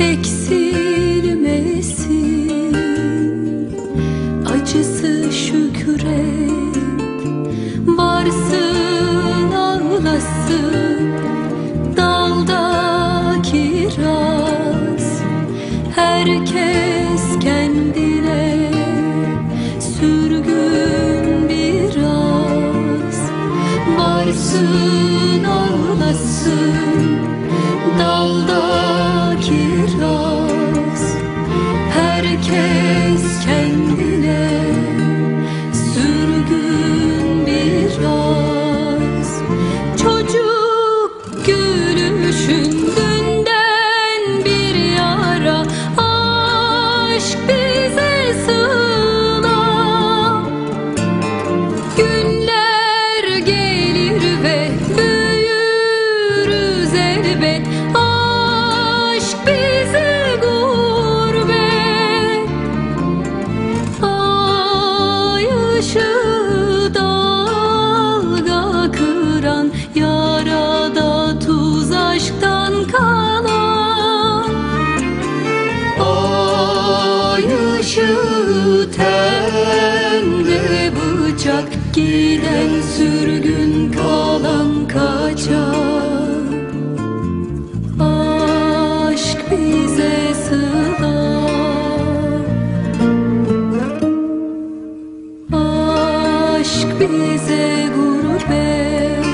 eksilmesin Acısı şükret Varsın ağlasın. Dalda kiraz Herkes kendine Sürgün biraz. Varsın ağlasın. Tende bıçak Giden sürgün kalan kaçar Aşk bize sığar. Aşk bize gurbet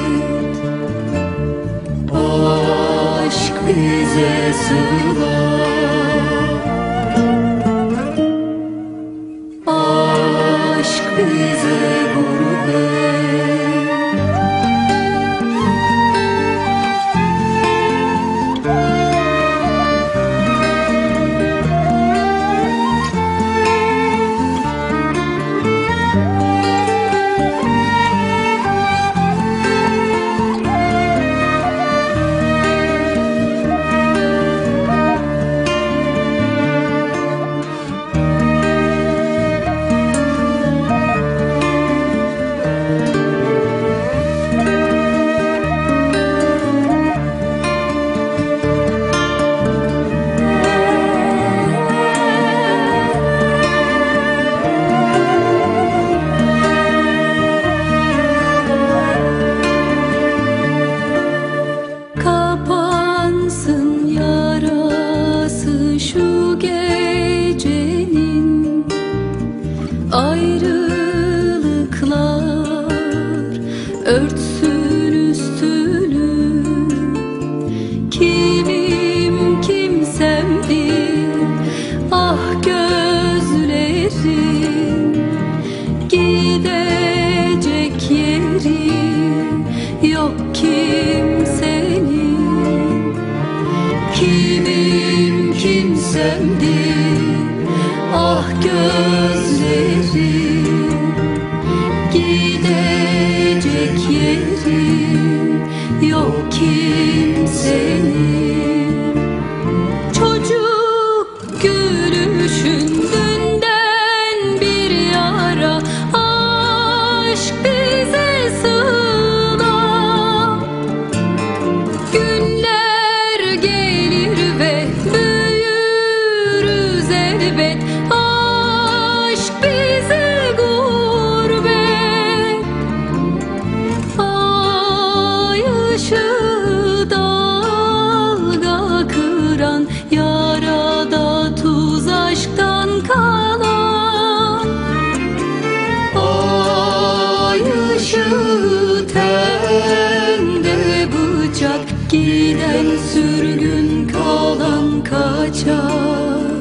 Aşk bize sığar örtsün üstünü. Kimim kimsemdir ah gözlerim. Gidecek yeri yok kimsenin. Kimim kimsemdir ah gözlerim tende bıçak Giden sürgün kalan kaçar